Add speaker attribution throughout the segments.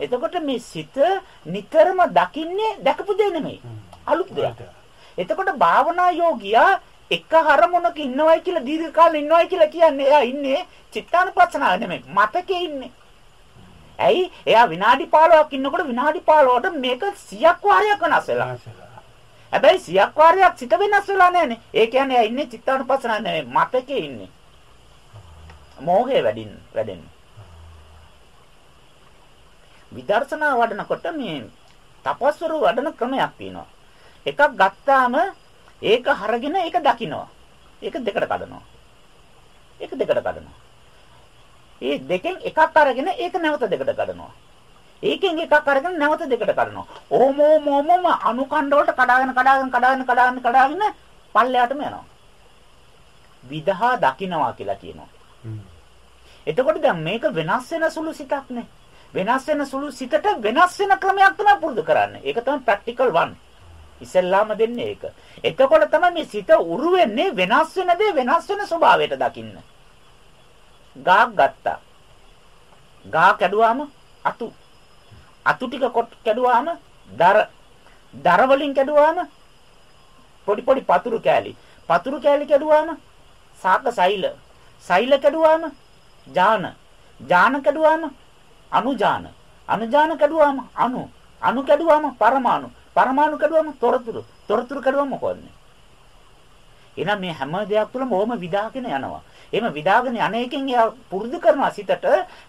Speaker 1: එතකොට මේ සිත නිතරම දකින්නේ දැකපු දේ නෙමෙයි. අලුත් දෙයක්. එතකොට භාවනා යෝගියා එක හරමුණක ඉන්නවයි කියලා දීර්ඝ කාලෙ ඉන්නවයි කියලා කියන්නේ එයා ඉන්නේ චිත්තානුපස්සනාව නෙමෙයි මතකේ ඉන්නේ. ඇයි? එයා විනාඩි 15ක් ඉන්නකොට විනාඩි 15ට මේක 100ක් වාරයක් වෙනස් වෙලා. හැබැයි 100ක් වාරයක් සිත වෙනස් වෙලා නැහැනේ. ඒ කියන්නේ එයා ඉන්නේ චිත්තානුපස්සනාව නෙමෙයි මතකේ ඉන්නේ. මෝහය වැඩින් වැඩෙන්නේ. විදර්ශනා වඩනකොට මේ තපස්වරු වඩන ක්‍රමයක් තියෙනවා. එකක් ගත්තාම ඒක හරගෙන ඒක දකින්නවා. ඒක දෙකට කඩනවා. ඒක දෙකට කඩනවා. ඒ දෙකෙන් එකක් අරගෙන ඒක නැවත දෙකට කඩනවා. ඒකෙන් එකක් අරගෙන නැවත දෙකට කඩනවා. ඕම ඕම ඕම අනුකණ්ඩ වලට කඩාගෙන කඩාගෙන කඩාගෙන කඩාගෙන කඩාගෙන පල්ලෙයටම යනවා. විදහා දකින්නවා කියලා කියනවා. එතකොට දැන් මේක වෙනස් වෙන සුළු සිතක් නේ. වෙනස් වෙන සුළු සිතට වෙනස් වෙන ක්‍රමයක් තමයි පුරුදු කරන්නේ. ඒක තමයි ප්‍රැක්ටිකල් 1. ඉස්සෙල්ලාම දෙන්නේ ඒක. එතකොට තමයි මේ සිත උරු වෙන්නේ වෙනස් වෙන දේ වෙනස් වෙන ස්වභාවයට දකින්න. ගාක් ගත්තා. ගා කැඩුවාම අතු. අතු ටික කොට කැඩුවාම දර. දර වලින් කැඩුවාම පොඩි පොඩි පතුරු කෑලි. පතුරු කෑලි කැඩුවාම සාක සෛල. සෛල කැඩුවාම ජාන. ජාන කැඩුවාම අනුජාන. අනුජාන කැඩුවාම අණු. අණු කැඩුවාම පරමාණු. පරමාණු කැඩුවම තොරතුරු. තොරතුරු කැඩුවම මොකද? එහෙනම් මේ හැම දෙයක් තුළම ඕම විදාගෙන යනවා. එහෙම විදාගෙන අනේකෙන් එයා පුරුදු කරනවා සිතට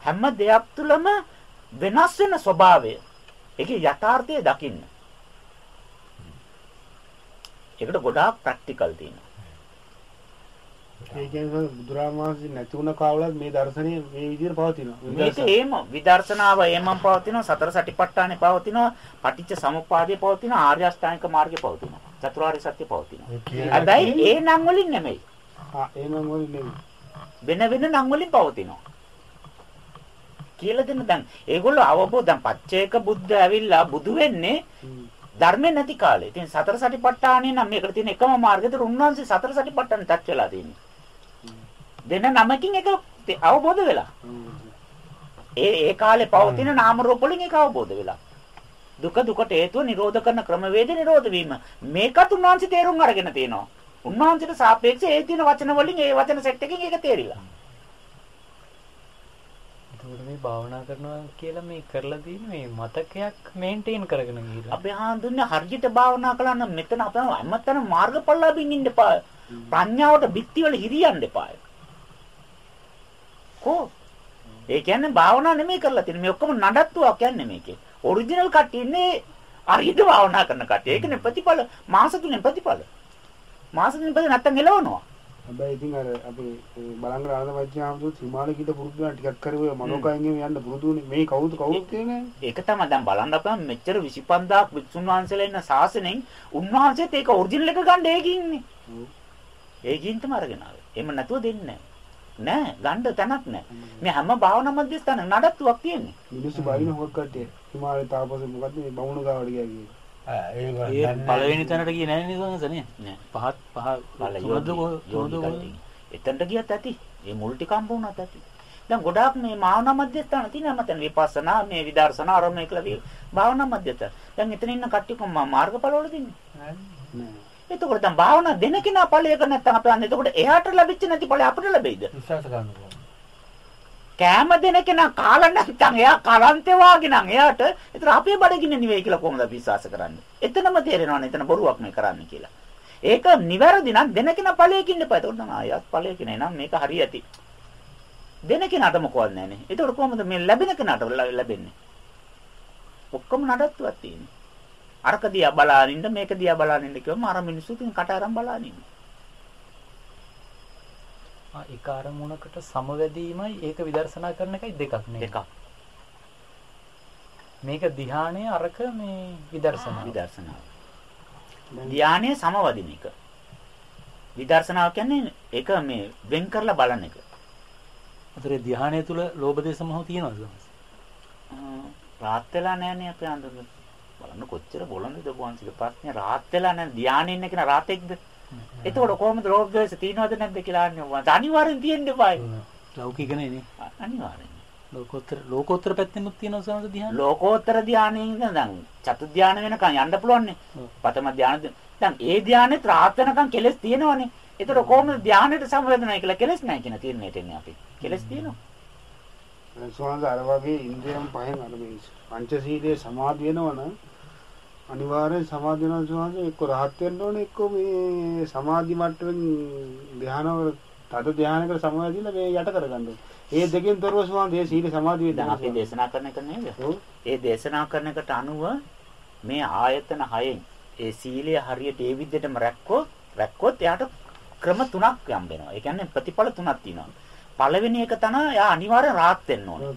Speaker 1: හැම දෙයක් තුළම වෙනස් වෙන ස්වභාවය. ඒකේ යථාර්ථය දකින්න. ඒකට ගොඩාක් ප්‍රැක්ටිකල් තියෙනවා.
Speaker 2: ඒ කියන්නේ බුදුරාම වහන්සේ නැති වුණ කාවලත් මේ දර්ශනය මේ විදිහට පවතිනවා.
Speaker 1: මේක එහෙම විදර්ශනාව එහෙමම පවතිනවා සතර සටිපට්ඨානෙ පවතිනවා පටිච්ච සමුප්පාදය පවතිනවා ආර්ය අෂ්ටාංගික මාර්ගය පවතිනවා චතුරාර්ය සත්‍ය පවතිනවා. හැබැයි ඒ නම් වලින් නෙමෙයි.
Speaker 2: ආ ඒ නම් වලින් නෙමෙයි.
Speaker 1: වෙන වෙන නම් වලින් පවතිනවා. කියලා දෙන්න දැන් ඒගොල්ලෝ අවබෝධ දැන් පච්චේක බුද්ධ ඇවිල්ලා බුදු වෙන්නේ ධර්මේ නැති කාලේ. ඉතින් සතර සටිපට්ඨානෙ නම් මේකට තියෙන එකම මාර්ගය උන්වහන්සේ සතර සටිපට්ඨානෙ ටච් වෙලා තියෙන්නේ. දෙන නමකින් ඒක අවබෝධ වෙලා. ඒ ඒ කාලේ පවතින නාම රූප වලින් ඒක අවබෝධ වෙලා. දුක දුකට හේතුව නිරෝධ කරන ක්‍රමවේද නිරෝධ වීම. මේකත් උන්වහන්සේ තේරුම් අරගෙන තියෙනවා. උන්වහන්සේට සාපේක්ෂව ඒ තියෙන වචන වලින් ඒ වචන සෙට් එකකින් ඒක තේරිලා.
Speaker 3: එතකොට මේ භාවනා කරනවා කියලා මේ කරලා තියෙන මේ මතකයක් මේන්ටේන් කරගෙන ගිහිල්ලා.
Speaker 1: අපි හඳුන්නේ හරියට භාවනා කළා නම් මෙතන අපේ හැමතැනම මාර්ගඵල ලැබින්න ඉන්න එපා. ප්‍රඥාවට බිත්ති වල හිරියන්න එපා. කො ඒ කියන්නේ භාවනා නෙමෙයි කරලා තියෙන්නේ. මේ ඔක්කොම නඩත්තුවක් කියන්නේ මේකේ. ඔරිජිනල් කට්ටිය ඉන්නේ හරියට භාවනා කරන කට්ටිය. ඒකනේ ප්‍රතිඵල මාස තුනේ ප්‍රතිඵල. මාස තුනේ ප්‍රතිඵල නැත්තම් එලවනවා.
Speaker 2: හැබැයි ඉතින් අර අපි බලංග වෛද්‍යහාමුදුරුවෝ හිමාලය කිට පුරුදු වෙන ටිකක් කරුවේ මනෝකයෙන් යන්න පුරුදුනේ මේ කවුද කවුරුත් කියන්නේ
Speaker 1: ඒක තමයි දැන් බලන්න අපම මෙච්චර 25000ක් වික්ෂුන් වහන්සේලා ඉන්න ශාසනයෙන් උන්වහන්සේත් ඒක ඔරිජිනල් එක ගන්න ඒකින්නේ ඒකින් තමයි අරගෙන ආවේ එහෙම නැතුව දෙන්නේ නෑ ගන්න තැනක් නෑ. මේ හැම භාවනා මධ්‍යස්ථාන නඩත්තුවක් තියෙන්නේ.
Speaker 2: මිනිස්සු බයින හොක් කට්ටිය? හිමාලය තාපස මොකද්ද මේ බමුණු ගාවට ගියා කියේ
Speaker 3: ඒ පළවෙනි තැනට ගියේ නැහැ නේද සංසනේ
Speaker 1: නෑ.
Speaker 3: පහත් පහ
Speaker 1: තුනද එතනට ගියත් ඇති. මේ මුල් ටික හම්බ වුණත් ඇති. දැන් ගොඩාක් මේ භාවනා මධ්‍යස්ථාන තියෙනවා. මතන විපස්සනා මේ විදර්ශනා ආරම්භය කියලා තියෙන භාවනා මධ්‍යස්ථාන. දැන් එතන ඉන්න කට්ටිය කොහොම මාර්ගඵල වල දෙන්නේ
Speaker 2: නෑ
Speaker 1: එතකොට දැන් භාවනා දෙන කෙනා ඵලයක නැත්නම් අපි අන්න එතකොට එයාට ලැබිච්ච නැති ඵලය අපිට ලැබෙයිද?
Speaker 3: විශ්වාස කරනවා
Speaker 1: කෑම දෙන කෙනා කාලා නැත්නම් එයා කරන්තේ වාගේ නම් එයාට ඒතර අපේ බඩගින්න නෙවෙයි කියලා කොහොමද අපි විශ්වාස කරන්නේ? එතනම තේරෙනවනේ එතන බොරුවක් මේ කරන්නේ කියලා. ඒක නිවැරදි නම් දෙන කෙනා ඵලයකින් ඉන්නපා එතකොට නම් ආයත් ඵලයක නේ නම් මේක හරි ඇති. දෙන කෙනාට මොකවත් නැහැනේ එතකොට කොහොමද මේ ලැබෙන කෙනාට ලැබෙන්නේ? ඔක්කොම නඩත්තුවක් තියෙන්නේ අරක දිහා බලාගෙන ඉන්න මේක දිහා බලාගෙන ඉන්න කිව්වම අර මිනිස්සු තින් කට අරන් බලාගෙන ඉන්න.
Speaker 3: ආ එක අරමුණකට සමවැදීමයි ඒක විදර්ශනා කරන එකයි දෙකක් නේ.
Speaker 1: දෙකක්.
Speaker 3: මේක ධ්‍යානය අරක මේ විදර්ශනා.
Speaker 1: විදර්ශනාව. ධානයේ සමවදින එක. විදර්ශනාව කියන්නේ ඒක මේ වෙන් කරලා බලන එක.
Speaker 3: අතරේ ධ්‍යානය තුල ලෝභ දේශ මොහොත තියෙනවද?
Speaker 1: රාත් වෙලා නැහනේ අපේ අඳුර. බලන්න කොච්චර බොළඳද වංශික ප්‍රශ්නේ රාත් වෙලා නැන් ධානයේ ඉන්න කෙනා රාතෙක්ද? එතකොට කොහොමද ලෝභ ද්වේෂ තියෙනවද නැද්ද කියලා අහන්නේ වංශ. අනිවාර්යෙන් තියෙන්න බෑ.
Speaker 3: ලෞකිකනේ නේ.
Speaker 1: අනිවාර්යෙන්.
Speaker 3: ලෝකෝත්තර ලෝකෝත්තර පැත්තෙනුත් තියෙනවා සමහර ධ්‍යාන.
Speaker 1: ලෝකෝත්තර ධානයේ ඉඳන් දැන් චතු ධාන වෙනකන් යන්න පුළුවන්නේ.
Speaker 3: ඔව්.
Speaker 1: පතම ධාන දැන් ඒ ධානයේ ත්‍රාත් වෙනකන් කෙලස් තියෙනවනේ. ඒතර කොහොමද ධානයට සමවැදෙනයි කියලා කෙලස් නැහැ කියන තීරණයට එන්නේ අපි. කෙලස් තියෙනවා.
Speaker 2: ස්වාමීන් අර වගේ ඉන්ද්‍රියම් පහෙන් අර මේ පංචශීලයේ සමාධි වෙනවනම් අනිවාර්යෙන් සමාධි වෙනවා ස්වාමීන් එක්ක රහත් වෙන්න ඕනේ එක්ක මේ සමාධි මට්ටමින් ධානවල තද ධානයකට සමවැදිලා මේ යට කරගන්න ඕනේ. ඒ දෙකෙන් තොරව ස්වාමීන් ඒ සීල සමාධි
Speaker 1: දැන් අපි. දේශනා කරන එක නේද? ඒ දේශනා කරන එකට අනුව මේ ආයතන හයෙන් ඒ සීලය හරියට ඒ විදිහටම රැක්කොත් රැක්කොත් එයාට ක්‍රම තුනක් යම් වෙනවා. ඒ කියන්නේ ප්‍රතිඵල තුනක් තියෙනවා. පළවෙනි එක තමයි එයා අනිවාර්යෙන් රාත් වෙන්න ඕනේ.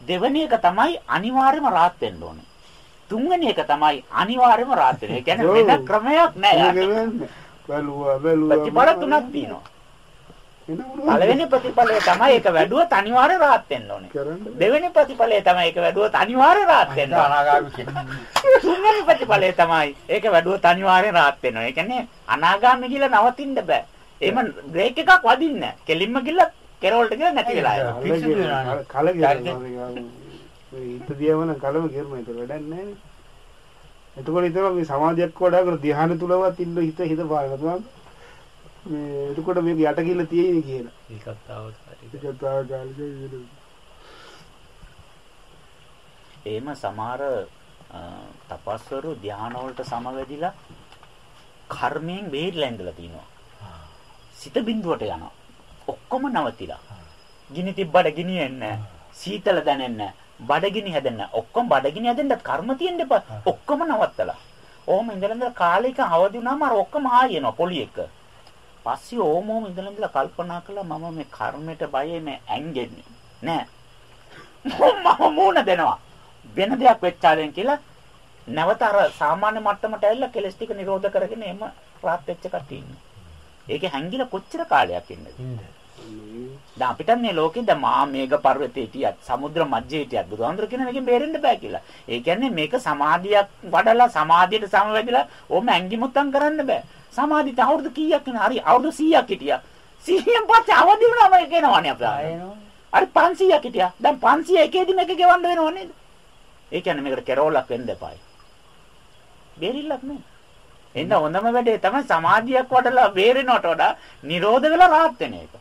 Speaker 1: දෙවෙනි එක තමයි අනිවාර්යයෙන්ම රාත් වෙන්න ඕනේ. තුන්වෙනි එක තමයි අනිවාර්යයෙන්ම රාත් වෙන. ඒ කියන්නේ. වෙන ක්‍රමයක් නෑ.
Speaker 2: ඒක
Speaker 1: යාට.
Speaker 2: වෙන්නේ. බැලුවා බැලුවා.
Speaker 1: ප්‍රතිඵල තුනක් තියෙනවා. පළවෙනි ප්‍රතිඵලය තමයි ඒක වැඩුවොත් අනිවාර්යෙන් රාත් වෙන්න ඕනේ. දෙවෙනි ප්‍රතිඵලය තමයි ඒක වැඩුවොත් අනිවාර්යෙන් රාත් වෙන්න ඕනේ. තුන්වෙනි ප්‍රතිඵලය තමයි ඒක වැඩුවොත් අනිවාර්යෙන් රාත් වෙනවා. ඒ කියන්නේ අනාගාමී කියලා නවතින්න බෑ. එහෙම බ්‍රේක් එකක් වදින්න නැහැ. කෙලින්ම ගිහලා කෙරවලට ගිහලා නැති වෙලා යනවා.
Speaker 4: පිස්සුද වෙනානේ.
Speaker 2: කල කියලා හිත දියවන කලම කරන එක වැඩක් නැහැ එතකොට හිතනවා මේ සමාධියක් වඩා කර ධ්‍යාන තුලවත් ඉන්න හිත හිත තුන මේ එතකොට මේක යට කිල්ල තියෙයි කියලා
Speaker 3: ඒකත් අවශ්‍යයි.
Speaker 2: ඒකත් ආගාලේ
Speaker 1: එහෙම සමහර තපස්වරු ධාන වලට සමවැදිලා කර්මයෙන් බේරිලා ඉඳලා තිනවා. සිත බිඳුවට යනවා. ඔක්කොම නවතිලා. ගිනි තිබ්බට ගිනියෙන්නේ නැහැ. සීතල දැනෙන්නේ නැහැ. බඩගිනි හැදෙන්නේ. ඔක්කොම බඩගිනි හැදෙන්න කර්ම තියෙන්න එපා. ඔක්කොම නවත්තලා. ඕම ඉඳලා ඉඳලා කාලෙක අවදි වුණාම අර ඔක්කොම ආයෙ එනවා පොලි එක. පස්සේ ඕම ඕම ඉඳලා ඉඳලා කල්පනා කළා මම මේ කර්මයට බයයි මේ ඇඟෙන්නේ. නෑ. මම මූණ දෙනවා. වෙන දෙයක් වෙච්චාලෙන් කියලා නැවත අර සාමාන්‍ය මට්ටමට ඇවිල්ලා කෙලස් ටික නිරෝධ කරගෙන එම රාත් වෙච්ච කට්ටිය ඉන්නේ. ඒකේ හැංගිලා කොච්චර කාලයක් ඉන්නද? දැන් අපිට මේ ලෝකේ දැන් මහා මේඝ පර්වතයේ හිටියත් සමුද්‍ර මැජ්ජේ හිටියත් බුදුහාමුදුර කියන මේකෙන් බේරෙන්න බෑ කියලා. ඒ කියන්නේ මේක සමාධියක් වඩලා සමාධියට සමවැදිලා ඕම ඇඟිමුත්තම් කරන්න බෑ. සමාධියට අවුරුදු කීයක් වෙන හරි අවුරුදු 100ක් හිටියා. 100න් පස්සේ අවදි වුණාම ඒක එනවනේ අපිට. හරි 500ක් හිටියා. දැන් 500 එකේදී මේක ගෙවන්න වෙනව නේද? ඒ කියන්නේ මේකට කෙරෝලක් වෙන්න එපායි. බේරිල්ලක් නේ. එහෙනම් හොඳම වැඩේ තමයි සමාධියක් වඩලා බේරෙනවට වඩා නිරෝධ වෙලා rahat වෙන එක.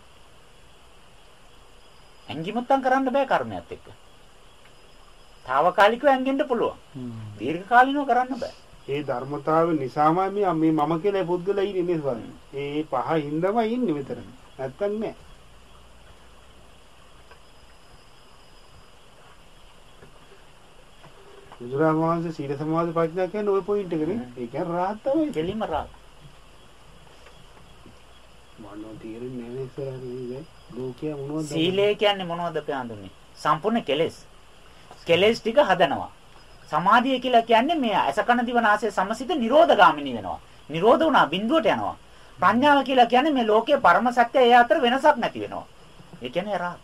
Speaker 1: ඇඟිමුත්තම් කරන්න බෑ කර්මයක් එක්ක. తాවකාලිකව ඇඟෙන්න පුළුවන්. දීර්ඝ කාලිනව කරන්න බෑ.
Speaker 2: ඒ ධර්මතාවය නිසාම මේ මේ මම කියලා පුද්ගලයා ඉන්නේ මේ ස්වාමී. ඒ පහ හින්දාම ඉන්නේ මෙතන. නැත්තම් නෑ. බුදුරජාණන් වහන්සේ සීල සමාධි ප්‍රඥා කියන්නේ ওই පොයින්ට් එකනේ. ඒ කියන්නේ රාහත් තමයි.
Speaker 1: කෙලිම රාහත්.
Speaker 2: මනෝ තීරන්නේ නෑ සරන්නේ. ලෝකයේ මොනවද?
Speaker 1: සීලය කියන්නේ මොනවද අපි හඳුන්නේ? සම්පූර්ණ කෙලෙස්. කෙලෙස් ටික හදනවා. සමාධිය කියලා කියන්නේ මේ අසකන දිවනාසය සමසිත නිරෝධගාමිනී වෙනවා. නිරෝධ වුණා බිඳුවට යනවා. ප්‍රඥාව කියලා කියන්නේ මේ ලෝකයේ පරම සත්‍ය ඒ අතර වෙනසක් නැති වෙනවා. ඒ කියන්නේ රාග.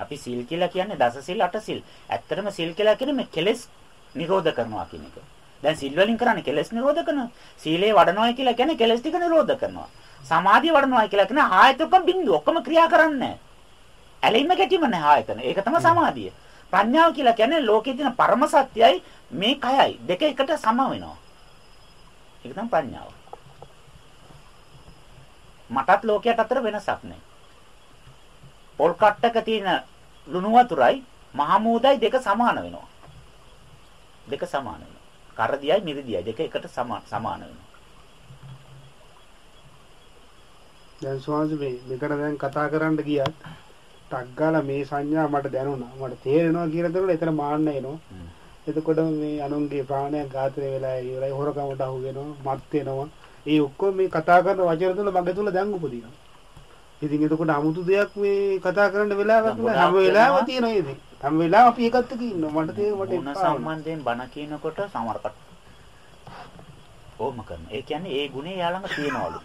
Speaker 1: අපි සිල් කියලා කියන්නේ දස සිල් අට සිල්. ඇත්තටම සිල් කියලා කියන්නේ මේ කෙලෙස් නිරෝධ කරනවා කියන එක. දැන් සිල් වලින් කරන්නේ කෙලෙස් නිරෝධ කරනවා. සීලේ වඩනවා කියලා කියන්නේ කෙලෙස් ටික නිරෝධ කරනවා. සමාධිය වඩනවා කියලා කියන්නේ ආයතක බින්දු ඔක්කොම ක්‍රියා කරන්නේ නැහැ. ඇලීම ගැටීම නැහැ ආයතන. ඒක තමයි සමාධිය. ප්‍රඥාව කියලා කියන්නේ ලෝකයේ තියෙන පරම සත්‍යයයි මේ කයයි දෙක එකට සම වෙනවා. ඒක තමයි ප්‍රඥාව. මටත් ලෝකයට අතර වෙනසක් නැහැ. පොල් කට්ටක තියෙන ලුණු වතුරයි මහා මූදයි දෙක සමාන වෙනවා. දෙක සමාන වෙනවා. කරදියයි මිරිදියයි දෙක එකට සමාන වෙනවා.
Speaker 2: දැන් ස්වාමීන් මේ මෙකට දැන් කතා කරන්න ගියත් ටක් ගාලා මේ සංඥා මට දැනුණා. මට තේරෙනවා කියලා දරුවල එතන මාන්න එනවා. එතකොට මේ අනුන්ගේ ප්‍රාණයක් ඝාතනය වෙලා ඉවරයි හොරකමට අහු වෙනවා මත් වෙනවා. ඒ ඔක්කොම මේ කතා කරන වචන තුල මගේ තුල දැන් උපදිනවා. ඉතින් එතකොට 아무තු දෙයක් මේ කතා කරන්න වෙලාවක් නෑ. හැම වෙලාවෙම. තියෙනවා ඉතින්. හැම වෙලාවෙම අපි එකත් එක්ක ඉන්නවා. මට තේරෙ මට
Speaker 1: මොන. සම්බන්ධයෙන් බණ කියනකොට සමහරකට ඕම කරන. ඒ කියන්නේ ඒ ගුණේ එයා ළඟ තියෙනවලු.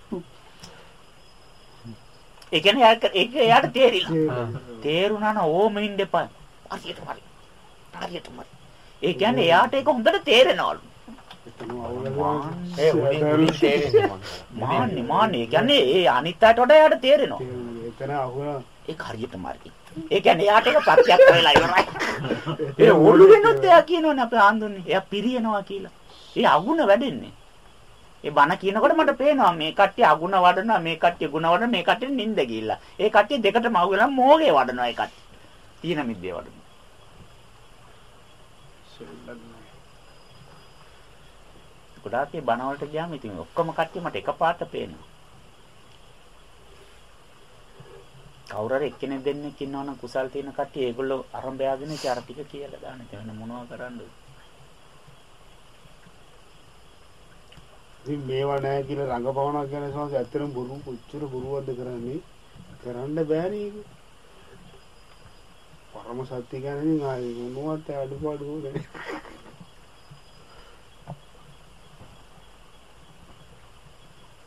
Speaker 1: ඒ කියන්නේ ඒක එයාට තේරිලා. තේරුණා නම් ඕම ඉන්න එපා. හරියටම හරි. හරියටම හරි. ඒ කියන්නේ එයාට ඒක හොඳට තේරෙනවලු. මාන්නේ මාන්නේ. ඒ කියන්නේ ඒ අනිත් අයට වඩා එයාට තේරෙනවා. ඒක හරියට මාර්ගය. ඒ කියන්නේ එයාට ඒක ප්‍රත්‍යක්ෂ වෙලා ඉවරයි. ඒ ඔළු වෙනොත් එයා කියනවනේ අපේ ආන්දුන්නේ. එයා පිරියනවා කියලා. ඒ අගුණ වැඩෙන්නේ. ඒ බණ කියනකොට මට පේනවා මේ කට්ටිය අගුණ වඩනවා මේ කට්ටිය ගුණ වඩනවා මේ කට්ටිය නිින්ද ගිහිල්ලා. ඒ කට්ටිය දෙකටම අහුවෙලා මෝගේ වඩනවා ඒ කට්ටිය. තීන මිද්දේ වඩනවා. ගොඩාක් ඒ බණ වලට ගියාම ඉතින් ඔක්කොම කට්ටිය මට එකපාරට පේනවා. කවුරු හරි එක්කෙනෙක් දෙන්නෙක් ඉන්නවනම් කුසල් තියෙන කට්ටිය ඒගොල්ලෝ අරඹයාගෙන ඉතින් අර ටික කියලා දාන්න. වෙන මොනවා කරන්නද?
Speaker 2: ඉතින් මේවා නැහැ කියලා රඟපවනවා කියන සංස ඇත්තටම බොරු කොච්චර බොරුවක්ද කරන්නේ කරන්න බෑනේ ඒක. පරම සත්‍ය කියන්නේ ආයේ මොනවත් අඩුපාඩු නෑ.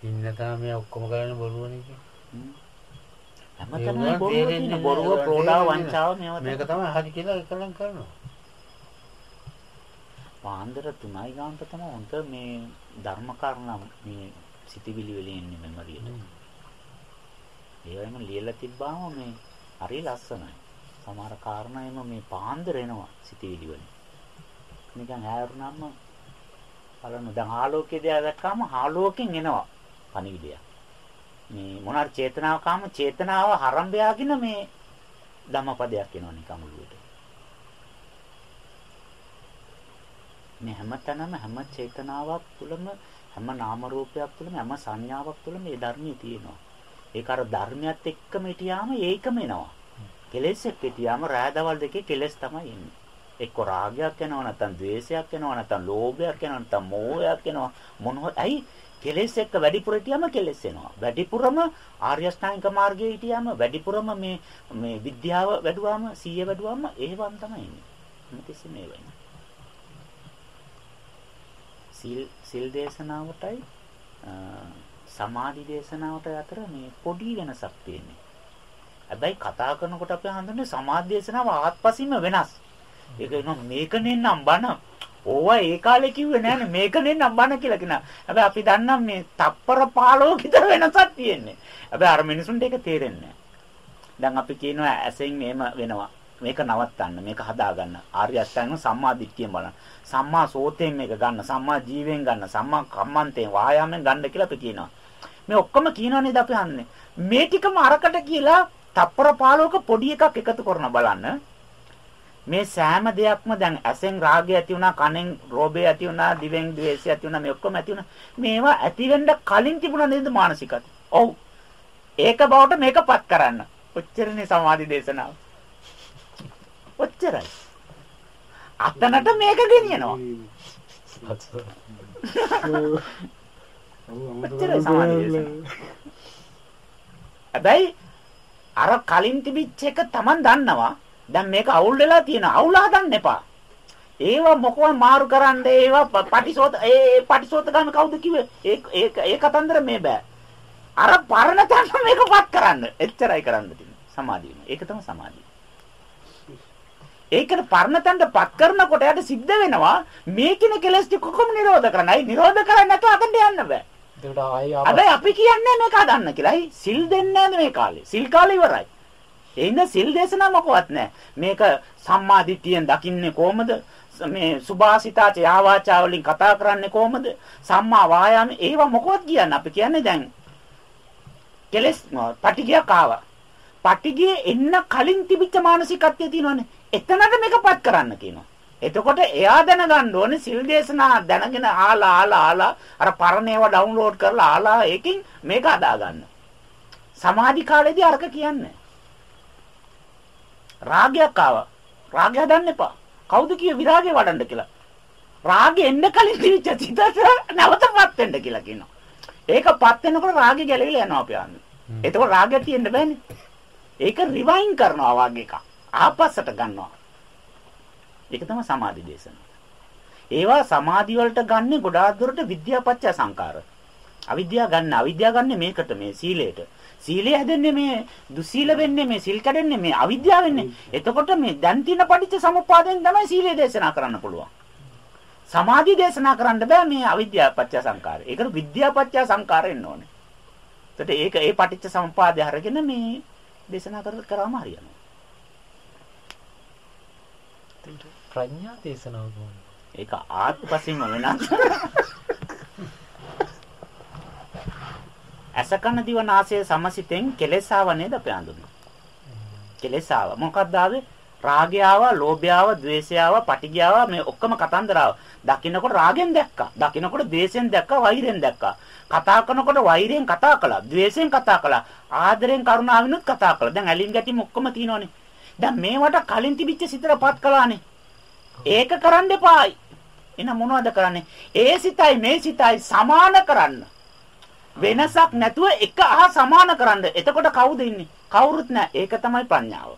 Speaker 4: ඉන්න තාම මේ ඔක්කොම කරන්නේ බොරුවනේ කියන්නේ.
Speaker 1: හැමතැනම බොරුව තියෙන බොරුව
Speaker 4: තේරෙන්නේ
Speaker 1: වංචාව මේවා
Speaker 4: මේක තමයි හරි කියලා එකලම් කරනවා.
Speaker 1: පාන්දර 3යි ගානට තමයි උන්ට මේ ධර්ම කාරණා මේ සිතිවිලි වලින් එන්නේ මෙමරියට. ඒවෙම ලියලා තිබ්බාම මේ හරි ලස්සනයි. සමහර කාරණා මේ පාන්දර එනවා සිතිවිලි වලින්. නිකන් හැරුණාම බලන්න දැන් ආලෝකයේ දිහා දැක්කම ආලෝකයෙන් එනවා පණිවිඩය. මේ මොනාර චේතනාව කාම චේතනාව හරඹයාගෙන මේ ධම්මපදයක් එනවා නිකන් ඔළුවට. මේ හැමතැනම හැම චේතනාවක් තුළම හැම නාම රූපයක් තුළම හැම සංඥාවක් තුළම මේ ධර්මයේ තියෙනවා. ඒක අර ධර්මයත් එක්කම හිටියාම ඒකම එනවා. කෙලෙස් එක්ක හිටියාම රාදවල් දෙකේ කෙලෙස් තමයි එන්නේ. එක්ක රාගයක් එනවා නැත්නම් ද්වේෂයක් එනවා නැත්නම් ලෝභයක් එනවා නැත්නම් මෝහයක් එනවා මොනවද ඇයි කෙලෙස් එක්ක වැඩිපුර හිටියම කෙලෙස් එනවා. වැඩිපුරම ආර්ය අෂ්ටාංගික මාර්ගයේ හිටියම වැඩිපුරම මේ මේ විද්‍යාව වැඩුවාම සීය වැඩුවාම ඒවන් තමයි එන්නේ. මොකද මේ වෙන්නේ. සිල් සිල් දේශනාවටයි සමාධි දේශනාවට අතර මේ පොඩි වෙනසක් තියෙන්නේ. හැබැයි කතා කරනකොට අපි හඳුනන්නේ සමාධි දේශනාව ආත්පසින්ම වෙනස්. ඒක නෝ මේක නෙන්නම් බන. ඕවා ඒ කාලේ කිව්වේ නෑනේ. මේක නෙන්නම් බන කියලා කියනවා. හැබැයි අපි දන්නම් මේ තප්පර 15 විතර වෙනසක් තියෙන්නේ. හැබැයි අර මිනිසුන්ට ඒක තේරෙන්නේ දැන් අපි කියනවා ඇසෙන් මේම වෙනවා. මේක නවත්තන්න මේක හදාගන්න. ආර්ය අෂ්ටාංග සම්මා දිට්ඨියෙන් බලන්න. සම්මා සෝතයෙන් මේක ගන්න සම්මා ජීවෙන් ගන්න සම්මා කම්මන්තයෙන් වායාමෙන් ගන්න කියලා අපි කියනවා. මේ ඔක්කොම කියනවා නේද අපි අහන්නේ. මේ ටිකම අරකට කියලා තප්පර 15ක පොඩි එකක් එකතු කරන බලන්න. මේ සෑම දෙයක්ම දැන් ඇසෙන් රාගය ඇති වුණා කනෙන් රෝභය ඇති වුණා දිවෙන් ද්වේෂය ඇති වුණා මේ ඔක්කොම ඇති වුණා මේවා ඇති වෙන්න කලින් තිබුණා නේද මානසිකත් ඔව් ඒක බවට මේකපත් කරන්න ඔච්චරනේ සමාධි දේශනාව ඔච්චරයි. අතනට මේක ගෙනියනවා. ඔච්චරයි සමාධි දේශනාව. හැබැයි අර කලින් තිබිච්ච එක Taman දන්නවා. දැන් මේක අවුල් වෙලා තියෙනවා. අවුල හදන්න එපා. ඒවා මොකවත් මාරු කරන්න ඒවා පටිසෝත ඒ පටිසෝත ගන්න කවුද කිව්වේ? ඒ ඒ කතන්දර මේ බෑ. අර පරණ තැන මේකපත් කරන්න. එච්චරයි කරන්න තියෙන්නේ. සමාධිය. ඒක තමයි සමාධිය. ඒකට පරණ තැනටපත් කරනකොට යාට සිද්ධ වෙනවා මේකින කෙලස් ටික කොහොම නිරෝධ කරන්නයි නිරෝධ කරන්නේ නැතුව අතට යන්න බෑ.
Speaker 3: ඒකට ආයි
Speaker 1: අපි කියන්නේ මේක හදන්න කියලායි සිල් දෙන්නේ නැහැ මේ කාලේ. සිල් කාලේ ඉවරයි. ඒ ඉඳ සිල් දේශනා මොකවත් නැහැ. මේක සම්මා දිට්ඨියෙන් දකින්නේ කොහමද? මේ සුභාසිතාච යාවාචා වලින් කතා කරන්නේ කොහමද? සම්මා වායාම ඒව මොකවත් කියන්නේ අපි කියන්නේ දැන් කෙලස් පටිගයක් ආවා. පටිගියේ එන්න කලින් තිබිච්ච මානසිකත්වය තියෙනවනේ. එතනට මේකපත් කරන්න කියනවා. එතකොට එයා දැනගන්න ඕනේ සිල් දේශනා දැනගෙන ආලා ආලා ආලා අර පරණ ඒවා ඩවුන්ලෝඩ් කරලා ආලා ඒකෙන් මේක හදා ගන්න. සමාධි කාලේදී අරක කියන්නේ. රාගයක් ආවා. රාගය හදන්න එපා. කවුද කිය විරාගය වඩන්න කියලා. රාගය එන්න කලින් තිබිච්ච සිතට නැවතපත් වෙන්න කියලා කියනවා. ඒකපත් වෙනකොට රාගය ගැලවිලා යනවා අපි ආන්නේ. එතකොට රාගය තියෙන්න බෑනේ. ඒක රිවයින් කරනවා වගේ එකක්. ආපස්සට ගන්නවා. ඒක තමයි සමාධි දේශන. ඒවා සමාධි වලට ගන්නේ ගොඩාක් දුරට විද්‍යාපච්චය සංකාර. අවිද්‍යාව ගන්න අවිද්‍යාව ගන්න මේකට මේ සීලයට. සීලය හැදෙන්නේ මේ දුසීල වෙන්නේ මේ සිල් කැඩෙන්නේ මේ අවිද්‍යාව වෙන්නේ. එතකොට මේ දැන් තියෙන පටිච්ච සමුප්පාදයෙන් තමයි සීලය දේශනා කරන්න පුළුවන්. සමාධිය දේශනා කරන්න බෑ මේ අවිද්‍යාව පත්‍ය සංකාරය. ඒකට විද්‍යාව පත්‍ය සංකාරය එන්න ඕනේ. එතකොට ඒක ඒ පටිච්ච සමුපාදය අරගෙන මේ දේශනා කර කරාම හරියනවා.
Speaker 3: ප්‍රඥා දේශනාව?
Speaker 1: ඒක ආත්පසින්ම වෙනස්. අසකන දිව නාසය සමසිතෙන් කෙලෙස් ආව නේද අපි අඳුන්නේ. කෙලෙස් ආව. මොකක්ද ආවේ? රාගය ආවා, ලෝභය ආවා, ද්වේෂය ආවා, පටිඝය ආවා මේ ඔක්කොම කතන්දර ආවා. දකින්නකොට රාගෙන් දැක්කා. දකින්නකොට ද්වේෂයෙන් දැක්කා, වෛරයෙන් දැක්කා. කතා කරනකොට වෛරයෙන් කතා කළා, ද්වේෂයෙන් කතා කළා, ආදරයෙන් කරුණාවෙනුත් කතා කළා. දැන් ඇලින් ගැටිම ඔක්කොම තියෙනවනේ. දැන් මේවට කලින් තිබිච්ච සිතරපත් කළානේ. ඒක කරන්න එපායි. එහෙනම් මොනවද කරන්නේ? ඒ සිතයි මේ සිතයි සමාන කරන්න. වෙනසක් නැතුව එක හා සමාන කරන්න. එතකොට කවුද ඉන්නේ? කවුරුත් නැහැ. ඒක තමයි ප්‍රඥාව.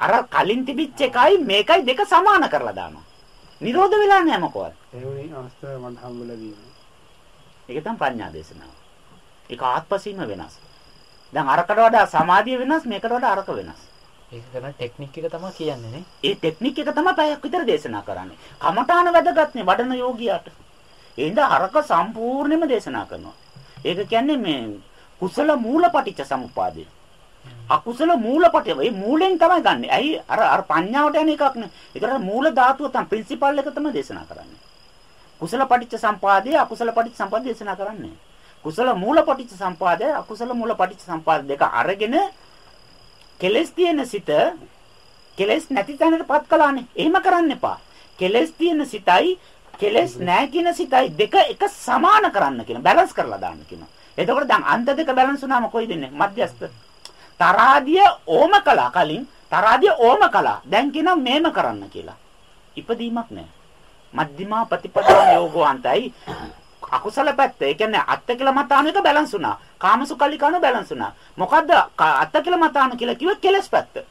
Speaker 1: අර කලින් තිබිච්ච එකයි මේකයි දෙක සමාන කරලා දානවා. නිරෝධ වෙලා නැහැ මොකවත්.
Speaker 2: ඒ වුණේ අවස්ථාව මට හම්බුලා දීම.
Speaker 1: ඒක තමයි ප්‍රඥා දේශනාව. ඒක ආත්පසීම වෙනස්. දැන් අරකට වඩා සමාධිය වෙනස් මේකට වඩා අරක වෙනස්.
Speaker 3: ඒක කරන ටෙක්නික් එක තමයි කියන්නේ නේ.
Speaker 1: ඒ ටෙක්නික් එක තමයි පැයක් විතර දේශනා කරන්නේ. කමඨාන වැදගත්නේ වඩන යෝගියාට. ඒ හින්දා අරක සම්පූර්ණයෙන්ම දේශනා කරනවා. ඒක කියන්නේ මේ කුසල මූලපටිච්ච සමුපාදය. අකුසල මූලපටය. ඒ මූලෙන් තමයි ගන්නෙ. ඇයි අර අර පඤ්ඤාවට යන එකක් නේ. ඒකට මූල ධාතුව තමයි ප්‍රින්සිපල් එක තමයි දේශනා කරන්නේ. කුසල පටිච්ච සම්පාදයේ අකුසල පටිච්ච සම්පාද දේශනා කරන්නේ. කුසල මූල පටිච්ච සම්පාදයේ අකුසල මූල පටිච්ච සම්පාද දෙක අරගෙන කෙලස් තියෙන සිත කෙලස් නැති තැනටපත් කළානේ. එහෙම කරන්න එපා. කෙලස් තියෙන සිතයි කෙලස් නැහැ කියන සිතයි දෙක එක සමාන කරන්න කියන බැලන්ස් කරලා දාන්න කියනවා. එතකොට දැන් අන්ත දෙක බැලන්ස් වුණාම කොයි දෙන්නේ? මධ්‍යස්ත. තරාදිය ඕම කළා කලින් තරාදිය ඕම කළා. දැන් කියනවා මේම කරන්න කියලා. ඉපදීමක් නැහැ. මධ්‍යමා ප්‍රතිපදා යෝගෝ අන්තයි අකුසල පැත්ත. ඒ කියන්නේ අත්ත කියලා මතාන එක බැලන්ස් වුණා. කාමසුකල්ලිකාන බැලන්ස් වුණා. මොකද්ද අත්ත කියලා මතාන කියලා කිව්වේ කෙලස් පැත්ත.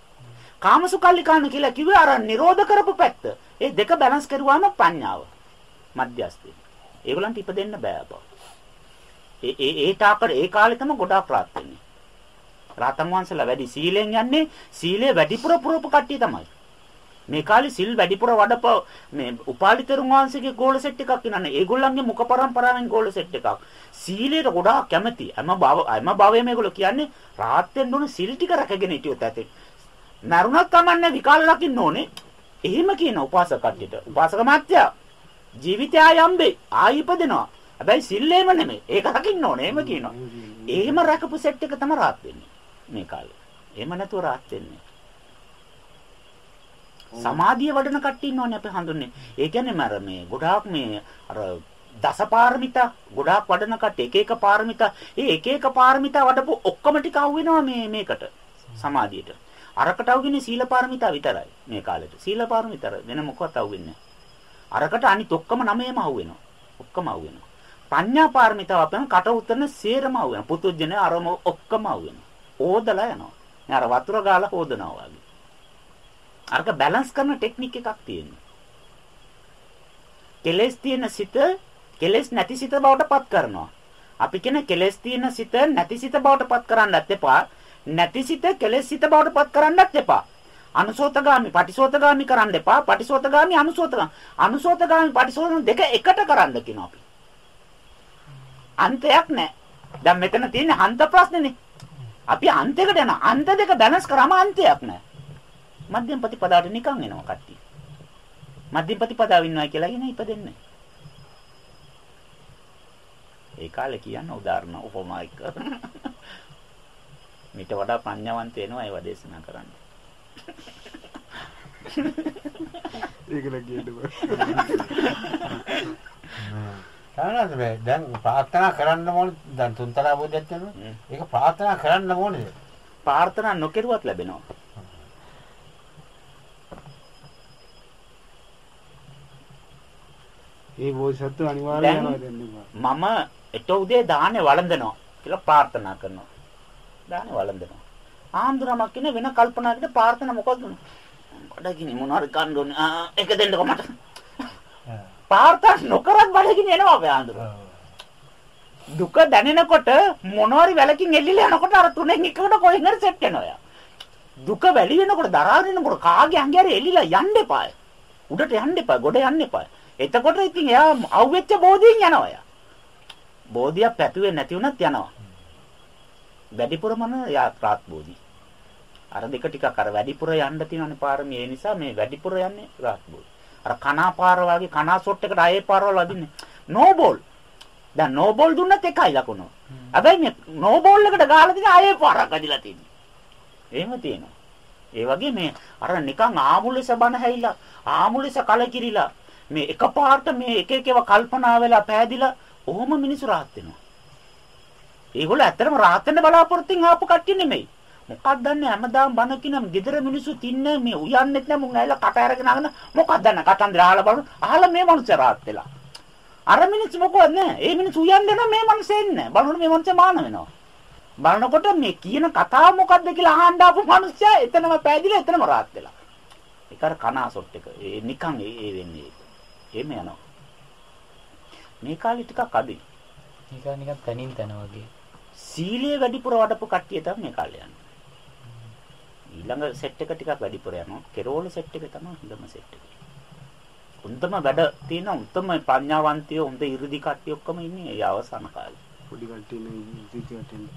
Speaker 1: කාමසුකල්ලිකාන කියලා කිව්වේ අර නිරෝධ කරපු පැත්ත. ඒ දෙක බැලන්ස් කරුවාම ප්‍රඥාව. මධ්‍යස්ථේ. ඒගොල්ලන්ට ඉපදෙන්න බෑ බා. ඒ ඒ ඒ තාකර ඒ කාලේ තම ගොඩාක් රාත් වෙන්නේ. රාතන් වහන්සේලා වැඩි සීලෙන් යන්නේ සීලය වැඩිපුර පුරපු කට්ටිය තමයි. මේ කාලේ සිල් වැඩිපුර වඩප මේ උපාලිතරුන් වහන්සේගේ ගෝල සෙට් එකක් ඉන්නන්නේ. ඒගොල්ලන්ගේ මුඛ පරම්පරාවෙන් ගෝල සෙට් එකක්. සීලයට ගොඩාක් කැමති. හැම භව හැම භවයේ මේගොල්ලෝ කියන්නේ රාත් වෙන්න ඕනේ සිල් ටික රැකගෙන හිටියොත් ඇති. මරුණත් කමන්නේ විකාල ලකින්න ඕනේ. එහෙම කියන උපාසක කට්ටියට. උපාසක මාත්‍යා ජීවිතය ආයම්බේ ආයි ඉපදෙනවා. හැබැයි සිල්ලේම නෙමෙයි. ඒක රකින්න ඕනේ. එහෙම කියනවා. එහෙම රකපු සෙට් එක තමයි රාත් වෙන්නේ. මේ කාලේ. එහෙම නැතුව රාත් වෙන්නේ. සමාධිය වඩන කට්ටිය ඉන්නවනේ අපි හඳුන්නේ. ඒ කියන්නේ මර මේ ගොඩාක් මේ අර දසපාරමිතා ගොඩාක් වඩන කට්ටිය එක එක පාරමිතා ඒ එක එක පාරමිතා වඩපු ඔක්කොම ටික අහු වෙනවා මේ මේකට සමාධියට. අරකට අහුවෙන්නේ සීල පාරමිතා විතරයි මේ කාලෙට. සීල පාරමිතර වෙන මොකවත් අහුවෙන්නේ නැහැ. අරකට අනිත් ඔක්කොම නමේම අහු වෙනවා. ඔක්කොම අහු වෙනවා. පඤ්ඤා පාරමිතාව අපෙන් කට උතරන සේරම අහු වෙනවා. පුතුජන අරම ඔක්කොම අහු වෙනවා. ඕදලා යනවා. මේ අර වතුර ගාලා හොදනවා වගේ. අරක බැලන්ස් කරන ටෙක්නික් එකක් තියෙනවා. කෙලස් තියෙන සිත කෙලස් නැති සිත බවට පත් කරනවා. අපි කියන කෙලස් තියෙන සිත නැති සිත බවට පත් කරන්නත් එපා. නැති සිත කෙලස් සිත බවට පත් කරන්නත් එපා. අනුසෝතගාමි පටිසෝතගාමි කරන්න එපා. පටිසෝතගාමි අනුසෝතගාමි. අනුසෝතගාමි පටිසෝතගාමි දෙක එකට කරන්න කියනවා අපි. අන්තයක් නැහැ. දැන් මෙතන තියෙන්නේ අන්ත ප්‍රශ්නේනේ. අපි අන්තයකට යන අන්ත දෙක බැලන්ස් කරාම අන්තයක් නැහැ. මධ්‍යම ප්‍රතිපදාවට නිකන් එනවා කට්ටිය. මධ්‍යම ප්‍රතිපදාව ඉන්නවා කියලා කියන ඉපදෙන්නේ. ඒ කාලේ කියන්න උදාහරණ උපමා එක. මිට වඩා ප්‍රඥාවන්ත වෙනවා ඒව දේශනා කරන්න.
Speaker 2: ඒකල කියන්න බෑ.
Speaker 4: සාමාන්‍යයෙන් මේ දැන් ප්‍රාර්ථනා කරන්න ඕනේ දැන් තුන්තරා බෝධියක්.
Speaker 1: හ්ම්.
Speaker 4: ඒක ප්‍රාර්ථනා කරන්න ඕනේ.
Speaker 1: ප්‍රාර්ථනා නොකරුවත් ලැබෙනවා.
Speaker 2: ඒ බෝසත්තු අනිවාර්යයෙන්
Speaker 1: දැන්-
Speaker 2: යනවා දෙන්නවා.
Speaker 1: මම එට උදේ දානේ වළඳනවා කියලා ප්‍රාර්ථනා කරනවා. දානේ වළඳනවා. ආන්දරමක් කියන වෙන කල්පනාවකට ප්‍රාර්ථනා මොකක්ද? බඩගිනි මොනවාරි කන්න ඕනේ. ආ ඒක දෙන්නකො මට. ප්‍රාර්ථනා නොකරත් බඩගිනි එනවා අපේ ආන්දර. දුක දැනෙනකොට මොනවාරි වැලකින් එල්ලිලා යනකොට අර තුනෙන් එකකට කොහෙන් හරි සෙට් වෙනවා. දුක වැඩි වෙනකොට දරාගෙන යනකොට කාගේ අංගයරි එල්ලිලා යන්න එපාය. උඩට යන්න එපා, ගොඩ යන්න එපා. එතකොට ඉතින් එයා අවුෙච්ච බෝධියෙන් යනවා එයා. බෝධියක් පැතුවේ නැති වුණත් යනවා. වැඩිපුරම යා රාත් බෝධි. අර දෙක ටිකක් අර වැඩිපුර යන්න තියෙනනේ පාරමී. ඒ නිසා මේ වැඩිපුර යන්නේ රාත් බෝධි. අර කනා පාර වගේ කනා ෂොට් එකට ආයේ පාරවල් අදින්නේ. No ball. දැන් නෝ බෝල් දුන්නත් එකයි ලකුණ. හැබැයි මේ නෝ බෝල් එකට ගහලා තියෙන ආයේ පාරක් අදිලා තියෙන්නේ. එහෙම තියෙනවා. ඒ වගේ මේ අර නිකන් ආමුලෙස බන හැයිලා ආමුලෙස කලකිරිලා මේ එකපාරට මේ එක එකව කල්පනා වෙලා පෑදිලා ඔහොම මිනිස්සු rahat වෙනවා. ඒගොල්ලෝ ඇත්තටම rahat වෙන්න බලාපොරොත්තුෙන් ආපු කට්ටිය නෙමෙයි. මොකක්ද දන්නේ හැමදාම බන කියන ගෙදර මිනිස්සු තින්නේ මේ උයන්නෙත් නෑ මුන් ඇවිල්ලා කට අරගෙන ආගෙන මොකක්ද දන්නේ කතන්දර අහලා බලන අහලා මේ මනුස්සයා rahat වෙලා. අර මිනිස්සු මොකවත් නෑ. ඒ මිනිස්සු උයන්නේ නෑ මේ මනුස්සෙ එන්නේ. බලන්න මේ මනුස්සයා මාන වෙනවා. බලනකොට මේ කියන කතාව මොකද්ද කියලා අහන්න ආපු මිනිස්සයා එතනම පෑදිලා එතනම rahat වෙලා. ඒක අර කනාසොට් එක. ඒ නිකන් ඒ වෙන්නේ. එහෙම යනවා. මේ කාලේ ටිකක් අඩුයි.
Speaker 3: නිකන් නිකන් තනින් තන වගේ.
Speaker 1: සීලයේ වැඩිපුර වඩපු කට්ටිය තමයි මේ කාලේ යන්නේ. ඊළඟ සෙට් එක ටිකක් වැඩිපුර යනවා. කෙරෝල සෙට් එක තමයි හොඳම සෙට් එක. උන්ටම වැඩ තියෙන උන්ටම ප්‍රඥාවන්තයෝ උන්ට 이르දි කට්ටිය ඔක්කොම ඉන්නේ ඒ අවසාන කාලේ.
Speaker 2: පොඩි කට්ටිය නේ ඉතිරි කට්ටිය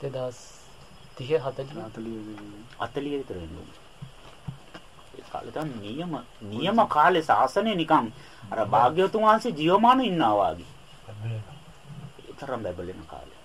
Speaker 3: 2030 40
Speaker 1: 40 විතර වෙනවා. ඒ කාලේ තමයි නියම නියම කාලේ සාසනේ නිකන් අර භාග්‍යවතුන් වහන්සේ ජීවමාන ඉන්නවා වගේ. ඒ තරම් බබලෙන කාලේ.